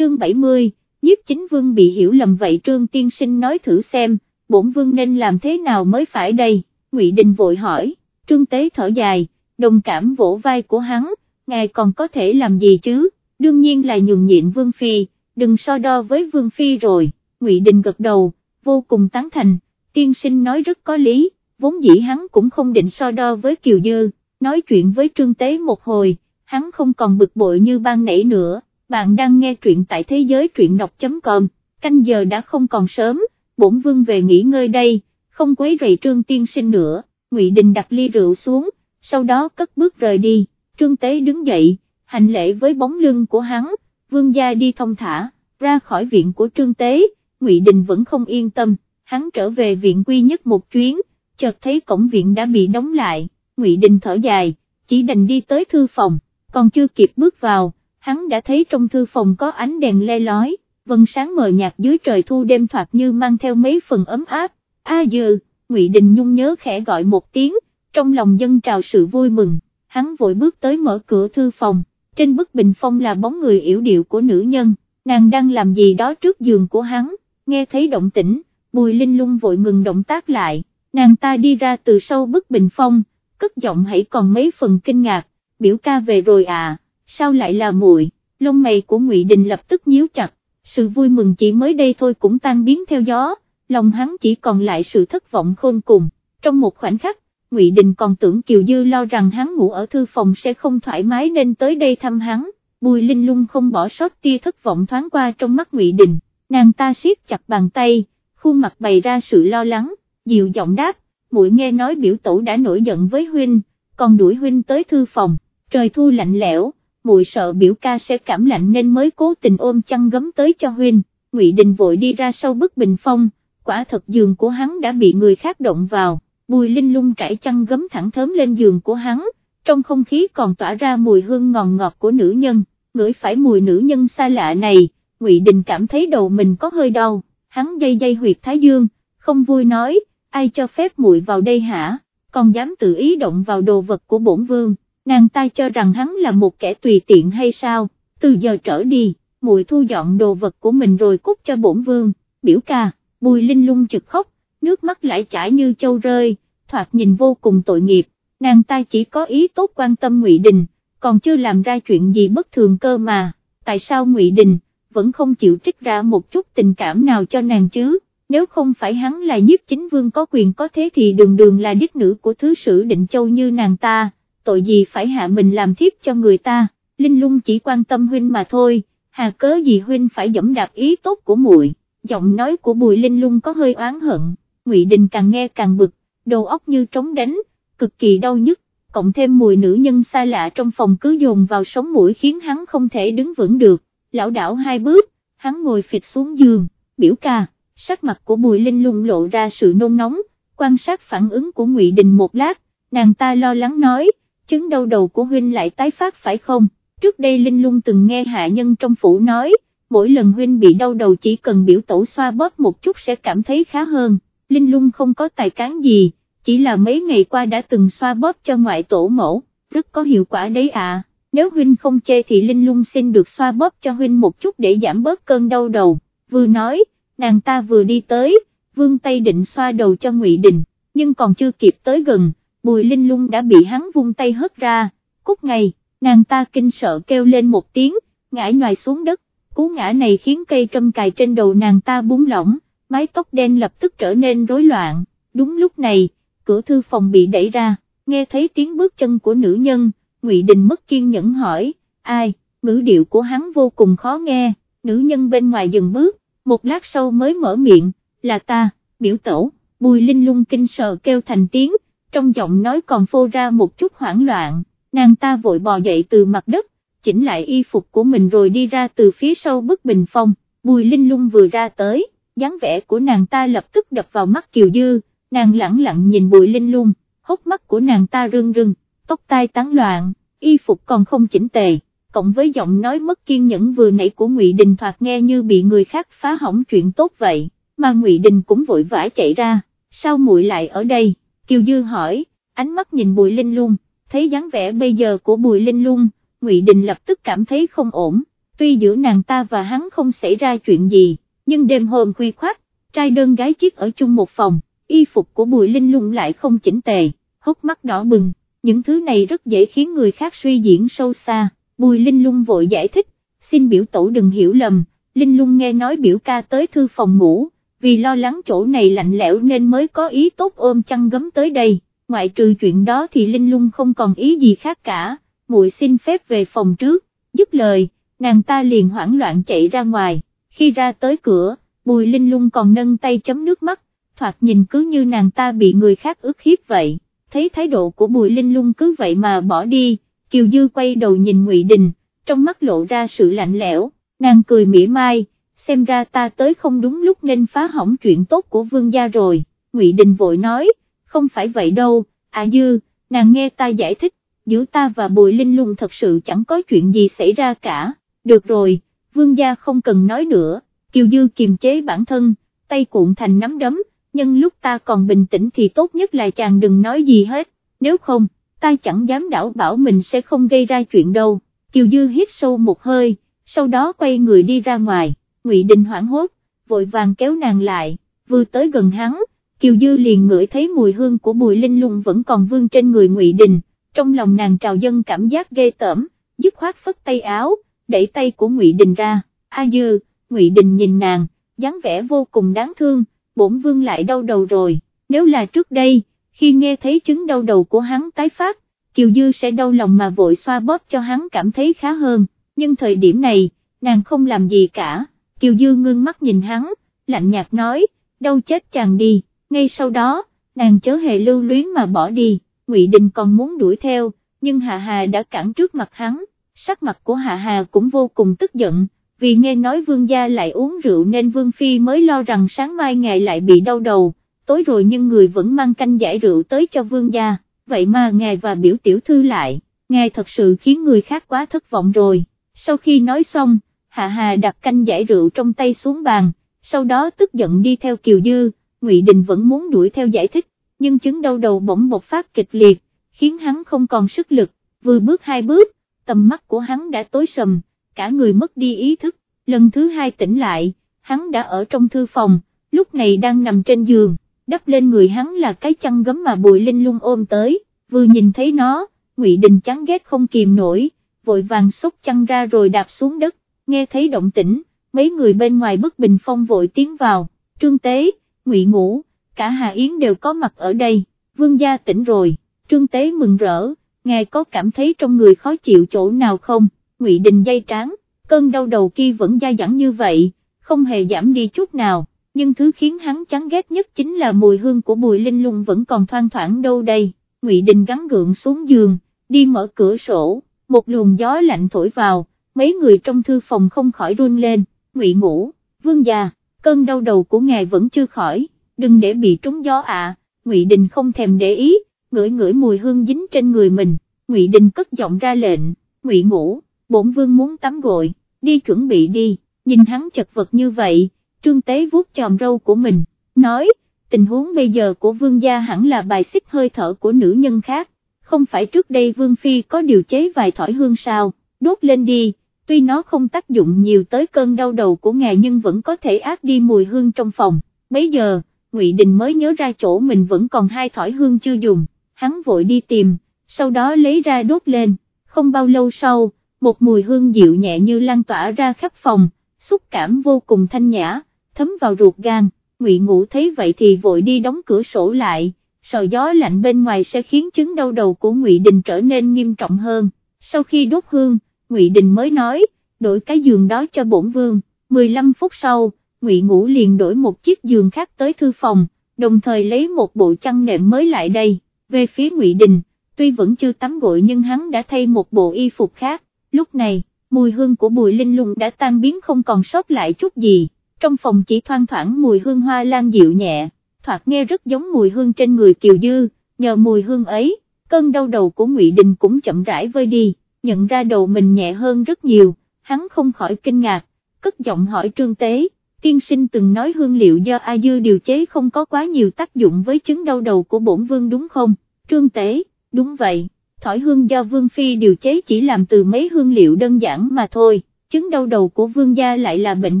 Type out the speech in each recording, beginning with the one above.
chương 70, nhiếp chính vương bị hiểu lầm vậy trương tiên sinh nói thử xem, bổn vương nên làm thế nào mới phải đây, ngụy Đình vội hỏi, trương tế thở dài, đồng cảm vỗ vai của hắn, ngài còn có thể làm gì chứ, đương nhiên là nhường nhịn vương phi, đừng so đo với vương phi rồi, ngụy Đình gật đầu, vô cùng tán thành, tiên sinh nói rất có lý, vốn dĩ hắn cũng không định so đo với Kiều Dư, nói chuyện với trương tế một hồi, hắn không còn bực bội như ban nãy nữa bạn đang nghe truyện tại thế giới truyện đọc.com, canh giờ đã không còn sớm, bổn vương về nghỉ ngơi đây, không quấy rầy trương tiên sinh nữa, Ngụy Đình đặt ly rượu xuống, sau đó cất bước rời đi, trương tế đứng dậy, hành lễ với bóng lưng của hắn, vương gia đi thông thả, ra khỏi viện của trương tế, Ngụy Đình vẫn không yên tâm, hắn trở về viện quy nhất một chuyến, chợt thấy cổng viện đã bị đóng lại, Ngụy Đình thở dài, chỉ đành đi tới thư phòng, còn chưa kịp bước vào hắn đã thấy trong thư phòng có ánh đèn le lói, vầng sáng mờ nhạt dưới trời thu đêm thoạt như mang theo mấy phần ấm áp, a à dừ, Ngụy Đình Nhung nhớ khẽ gọi một tiếng, trong lòng dân trào sự vui mừng, hắn vội bước tới mở cửa thư phòng, trên bức bình phong là bóng người yểu điệu của nữ nhân, nàng đang làm gì đó trước giường của hắn, nghe thấy động tĩnh, Bùi Linh Lung vội ngừng động tác lại, nàng ta đi ra từ sau bức bình phong, cất giọng hãy còn mấy phần kinh ngạc, biểu ca về rồi à? Sao lại là muội? lông mày của Ngụy Đình lập tức nhíu chặt, sự vui mừng chỉ mới đây thôi cũng tan biến theo gió, lòng hắn chỉ còn lại sự thất vọng khôn cùng, trong một khoảnh khắc, Ngụy Đình còn tưởng Kiều Dư lo rằng hắn ngủ ở thư phòng sẽ không thoải mái nên tới đây thăm hắn, Bùi Linh Lung không bỏ sót tia thất vọng thoáng qua trong mắt Ngụy Đình, nàng ta siết chặt bàn tay, khuôn mặt bày ra sự lo lắng, dịu giọng đáp, muội nghe nói biểu tổ đã nổi giận với huynh, còn đuổi huynh tới thư phòng, trời thu lạnh lẽo muội sợ biểu ca sẽ cảm lạnh nên mới cố tình ôm chăn gấm tới cho huynh, Ngụy Đình vội đi ra sau bức bình phong, quả thật giường của hắn đã bị người khác động vào, Bùi Linh lung trải chăn gấm thẳng thớm lên giường của hắn, trong không khí còn tỏa ra mùi hương ngòn ngọt của nữ nhân, ngửi phải mùi nữ nhân xa lạ này, Ngụy Đình cảm thấy đầu mình có hơi đau, hắn dây dây huyệt thái dương, không vui nói, ai cho phép muội vào đây hả, còn dám tự ý động vào đồ vật của bổn vương nàng ta cho rằng hắn là một kẻ tùy tiện hay sao, từ giờ trở đi, muội thu dọn đồ vật của mình rồi cút cho bổn vương, biểu ca, bùi linh lung trực khóc, nước mắt lại chảy như châu rơi, thoạt nhìn vô cùng tội nghiệp, nàng ta chỉ có ý tốt quan tâm Ngụy Đình, còn chưa làm ra chuyện gì bất thường cơ mà, tại sao Ngụy Đình vẫn không chịu trích ra một chút tình cảm nào cho nàng chứ, nếu không phải hắn là nhiếp chính vương có quyền có thế thì đường đường là đích nữ của thứ sử định châu như nàng ta tội gì phải hạ mình làm thiếp cho người ta, Linh Lung chỉ quan tâm huynh mà thôi, hà cớ gì huynh phải dẫm đạp ý tốt của muội. giọng nói của Bùi Linh Lung có hơi oán hận, Ngụy Đình càng nghe càng bực, đầu óc như trống đánh, cực kỳ đau nhức, cộng thêm mùi nữ nhân xa lạ trong phòng cứ dồn vào sống mũi khiến hắn không thể đứng vững được, lão đảo hai bước, hắn ngồi phịch xuống giường, biểu ca, sắc mặt của Bùi Linh Lung lộ ra sự nôn nóng, quan sát phản ứng của Ngụy Đình một lát, nàng ta lo lắng nói, chứng đau đầu của huynh lại tái phát phải không, trước đây Linh Lung từng nghe hạ nhân trong phủ nói, mỗi lần huynh bị đau đầu chỉ cần biểu tổ xoa bóp một chút sẽ cảm thấy khá hơn, Linh Lung không có tài cán gì, chỉ là mấy ngày qua đã từng xoa bóp cho ngoại tổ mẫu, rất có hiệu quả đấy à, nếu huynh không chê thì Linh Lung xin được xoa bóp cho huynh một chút để giảm bớt cơn đau đầu, vừa nói, nàng ta vừa đi tới, vương tay định xoa đầu cho Ngụy Đình, nhưng còn chưa kịp tới gần Bùi Linh Lung đã bị hắn vung tay hất ra, cút ngay, nàng ta kinh sợ kêu lên một tiếng, ngã nhòi xuống đất, cú ngã này khiến cây trâm cài trên đầu nàng ta búng lỏng, mái tóc đen lập tức trở nên rối loạn, đúng lúc này, cửa thư phòng bị đẩy ra, nghe thấy tiếng bước chân của nữ nhân, Ngụy Đình mất kiên nhẫn hỏi, ai, ngữ điệu của hắn vô cùng khó nghe, nữ nhân bên ngoài dừng bước, một lát sau mới mở miệng, là ta, biểu tổ, bùi linh lung kinh sợ kêu thành tiếng, trong giọng nói còn phô ra một chút hoảng loạn, nàng ta vội bò dậy từ mặt đất, chỉnh lại y phục của mình rồi đi ra từ phía sau bức bình phong, bùi linh lung vừa ra tới, dáng vẻ của nàng ta lập tức đập vào mắt Kiều Dư, nàng lẳng lặng nhìn bùi linh lung, hốc mắt của nàng ta rưng rưng, tóc tai tán loạn, y phục còn không chỉnh tề, cộng với giọng nói mất kiên nhẫn vừa nãy của Ngụy Đình thoạt nghe như bị người khác phá hỏng chuyện tốt vậy, mà Ngụy Đình cũng vội vã chạy ra, sao muội lại ở đây? Kiều Dư hỏi, ánh mắt nhìn Bùi Linh Lung, thấy dáng vẻ bây giờ của Bùi Linh Lung, Ngụy Đình lập tức cảm thấy không ổn, tuy giữa nàng ta và hắn không xảy ra chuyện gì, nhưng đêm hôm khuya khoát, trai đơn gái chiếc ở chung một phòng, y phục của Bùi Linh Lung lại không chỉnh tề, hốc mắt đỏ bừng, những thứ này rất dễ khiến người khác suy diễn sâu xa, Bùi Linh Lung vội giải thích, xin biểu tổ đừng hiểu lầm, Linh Lung nghe nói biểu ca tới thư phòng ngủ, vì lo lắng chỗ này lạnh lẽo nên mới có ý tốt ôm chăn gấm tới đây, ngoại trừ chuyện đó thì Linh Lung không còn ý gì khác cả, muội xin phép về phòng trước, dứt lời, nàng ta liền hoảng loạn chạy ra ngoài, khi ra tới cửa, Bùi Linh Lung còn nâng tay chấm nước mắt, thoạt nhìn cứ như nàng ta bị người khác ức hiếp vậy, thấy thái độ của Bùi Linh Lung cứ vậy mà bỏ đi, Kiều Dư quay đầu nhìn Ngụy Đình, trong mắt lộ ra sự lạnh lẽo, nàng cười mỉa mai, xem ra ta tới không đúng lúc nên phá hỏng chuyện tốt của vương gia rồi, Ngụy Đình vội nói, không phải vậy đâu, à Dư, nàng nghe ta giải thích, giữa ta và Bùi Linh Lung thật sự chẳng có chuyện gì xảy ra cả, được rồi, vương gia không cần nói nữa, Kiều Dư kiềm chế bản thân, tay cuộn thành nắm đấm, nhưng lúc ta còn bình tĩnh thì tốt nhất là chàng đừng nói gì hết, nếu không, ta chẳng dám đảo bảo mình sẽ không gây ra chuyện đâu, Kiều Dư hít sâu một hơi, sau đó quay người đi ra ngoài, Ngụy Đình hoảng hốt, vội vàng kéo nàng lại, vừa tới gần hắn, Kiều Dư liền ngửi thấy mùi hương của Bùi Linh Lung vẫn còn vương trên người Ngụy Đình, trong lòng nàng trào dân cảm giác ghê tởm, dứt khoát phất tay áo, đẩy tay của Ngụy Đình ra, A Dư, Ngụy Đình nhìn nàng, dáng vẻ vô cùng đáng thương, bổn vương lại đau đầu rồi, nếu là trước đây, khi nghe thấy chứng đau đầu của hắn tái phát, Kiều Dư sẽ đau lòng mà vội xoa bóp cho hắn cảm thấy khá hơn, nhưng thời điểm này, nàng không làm gì cả, Kiều Dư ngưng mắt nhìn hắn, lạnh nhạt nói, "Đâu chết chàng đi, ngay sau đó, nàng chớ hề lưu luyến mà bỏ đi, Ngụy Đình còn muốn đuổi theo, nhưng Hạ Hà đã cản trước mặt hắn, sắc mặt của Hạ Hà cũng vô cùng tức giận, vì nghe nói vương gia lại uống rượu nên vương phi mới lo rằng sáng mai ngài lại bị đau đầu, tối rồi nhưng người vẫn mang canh giải rượu tới cho vương gia, vậy mà ngài và biểu tiểu thư lại, ngài thật sự khiến người khác quá thất vọng rồi, sau khi nói xong, Hạ Hà đặt canh giải rượu trong tay xuống bàn, sau đó tức giận đi theo Kiều Dư, Ngụy Đình vẫn muốn đuổi theo giải thích, nhưng chứng đau đầu bỗng bộc phát kịch liệt, khiến hắn không còn sức lực, vừa bước hai bước, tầm mắt của hắn đã tối sầm, cả người mất đi ý thức, lần thứ hai tỉnh lại, hắn đã ở trong thư phòng, lúc này đang nằm trên giường, đắp lên người hắn là cái chăn gấm mà Bùi Linh lung ôm tới, vừa nhìn thấy nó, Ngụy Đình chán ghét không kìm nổi, vội vàng xúc chăn ra rồi đạp xuống đất, nghe thấy động tĩnh, mấy người bên ngoài bức bình phong vội tiến vào, trương tế, Ngụy Ngũ, cả Hà Yến đều có mặt ở đây, vương gia tỉnh rồi, trương tế mừng rỡ, ngài có cảm thấy trong người khó chịu chỗ nào không, Ngụy Đình dây tráng, cơn đau đầu kia vẫn dai dẳng như vậy, không hề giảm đi chút nào, nhưng thứ khiến hắn chán ghét nhất chính là mùi hương của bùi linh lung vẫn còn thoang thoảng đâu đây, Ngụy Đình gắn gượng xuống giường, đi mở cửa sổ, một luồng gió lạnh thổi vào, mấy người trong thư phòng không khỏi run lên, Ngụy ngủ, vương già, cơn đau đầu của ngài vẫn chưa khỏi, đừng để bị trúng gió ạ, Ngụy Đình không thèm để ý, ngửi ngửi mùi hương dính trên người mình, Ngụy Đình cất giọng ra lệnh, Ngụy ngủ, bổn vương muốn tắm gội, đi chuẩn bị đi, nhìn hắn chật vật như vậy, trương tế vuốt chòm râu của mình, nói, tình huống bây giờ của vương gia hẳn là bài xích hơi thở của nữ nhân khác, không phải trước đây vương phi có điều chế vài thỏi hương sao, đốt lên đi, tuy nó không tác dụng nhiều tới cơn đau đầu của ngài nhưng vẫn có thể át đi mùi hương trong phòng, Bấy giờ, Ngụy Đình mới nhớ ra chỗ mình vẫn còn hai thỏi hương chưa dùng, hắn vội đi tìm, sau đó lấy ra đốt lên, không bao lâu sau, một mùi hương dịu nhẹ như lan tỏa ra khắp phòng, xúc cảm vô cùng thanh nhã, thấm vào ruột gan, Ngụy Ngũ thấy vậy thì vội đi đóng cửa sổ lại, sợ gió lạnh bên ngoài sẽ khiến chứng đau đầu của Ngụy Đình trở nên nghiêm trọng hơn, sau khi đốt hương, Ngụy Đình mới nói, đổi cái giường đó cho bổn vương, 15 phút sau, Ngụy Ngũ liền đổi một chiếc giường khác tới thư phòng, đồng thời lấy một bộ chăn nệm mới lại đây, về phía Ngụy Đình, tuy vẫn chưa tắm gội nhưng hắn đã thay một bộ y phục khác, lúc này, mùi hương của bùi linh lung đã tan biến không còn sót lại chút gì, trong phòng chỉ thoang thoảng mùi hương hoa lan dịu nhẹ, thoạt nghe rất giống mùi hương trên người Kiều Dư, nhờ mùi hương ấy, cơn đau đầu của Ngụy Đình cũng chậm rãi vơi đi, nhận ra đầu mình nhẹ hơn rất nhiều, hắn không khỏi kinh ngạc, cất giọng hỏi Trương Tế, tiên sinh từng nói hương liệu do A Dư điều chế không có quá nhiều tác dụng với chứng đau đầu của bổn vương đúng không, Trương Tế, đúng vậy thỏi hương do Vương Phi điều chế chỉ làm từ mấy hương liệu đơn giản mà thôi, chứng đau đầu của vương gia lại là bệnh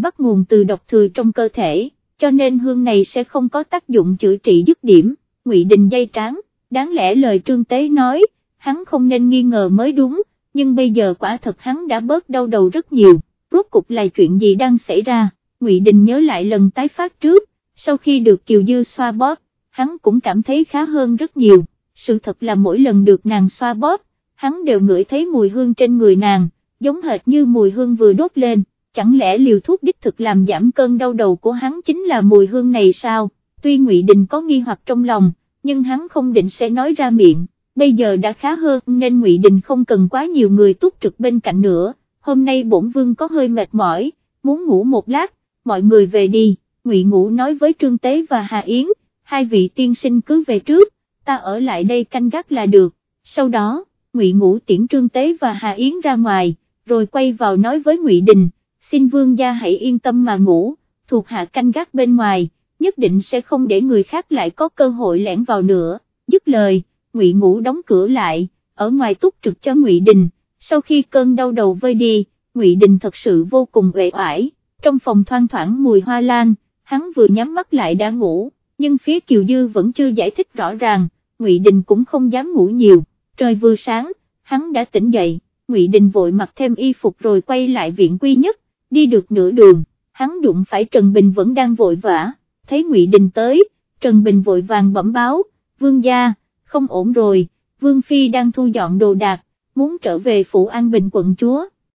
bắt nguồn từ độc thừa trong cơ thể, cho nên hương này sẽ không có tác dụng chữa trị dứt điểm, Ngụy Đình dây tráng, đáng lẽ lời Trương Tế nói, hắn không nên nghi ngờ mới đúng, nhưng bây giờ quả thật hắn đã bớt đau đầu rất nhiều, rốt cục là chuyện gì đang xảy ra, Ngụy Đình nhớ lại lần tái phát trước, sau khi được Kiều Dư xoa bóp, hắn cũng cảm thấy khá hơn rất nhiều, sự thật là mỗi lần được nàng xoa bóp, hắn đều ngửi thấy mùi hương trên người nàng, giống hệt như mùi hương vừa đốt lên, chẳng lẽ liều thuốc đích thực làm giảm cơn đau đầu của hắn chính là mùi hương này sao, tuy Ngụy Đình có nghi hoặc trong lòng, nhưng hắn không định sẽ nói ra miệng, bây giờ đã khá hơn nên Ngụy Đình không cần quá nhiều người túc trực bên cạnh nữa, hôm nay bổn vương có hơi mệt mỏi, muốn ngủ một lát, mọi người về đi, Ngụy Ngũ nói với Trương Tế và Hà Yến, hai vị tiên sinh cứ về trước, ta ở lại đây canh gác là được, sau đó, Ngụy Ngũ tiễn Trương Tế và Hà Yến ra ngoài, rồi quay vào nói với Ngụy Đình, xin vương gia hãy yên tâm mà ngủ, thuộc hạ canh gác bên ngoài, nhất định sẽ không để người khác lại có cơ hội lẻn vào nữa, dứt lời, Ngụy Ngũ đóng cửa lại, ở ngoài túc trực cho Ngụy Đình, sau khi cơn đau đầu vơi đi, Ngụy Đình thật sự vô cùng uể oải, trong phòng thoang thoảng mùi hoa lan, hắn vừa nhắm mắt lại đã ngủ, nhưng phía Kiều Dư vẫn chưa giải thích rõ ràng, Ngụy Đình cũng không dám ngủ nhiều, trời vừa sáng, hắn đã tỉnh dậy, Ngụy Đình vội mặc thêm y phục rồi quay lại viện quy nhất, đi được nửa đường, hắn đụng phải Trần Bình vẫn đang vội vã, thấy Ngụy Đình tới, Trần Bình vội vàng bẩm báo, vương gia, không ổn rồi, vương phi đang thu dọn đồ đạc, muốn trở về phủ An Bình quận chúa.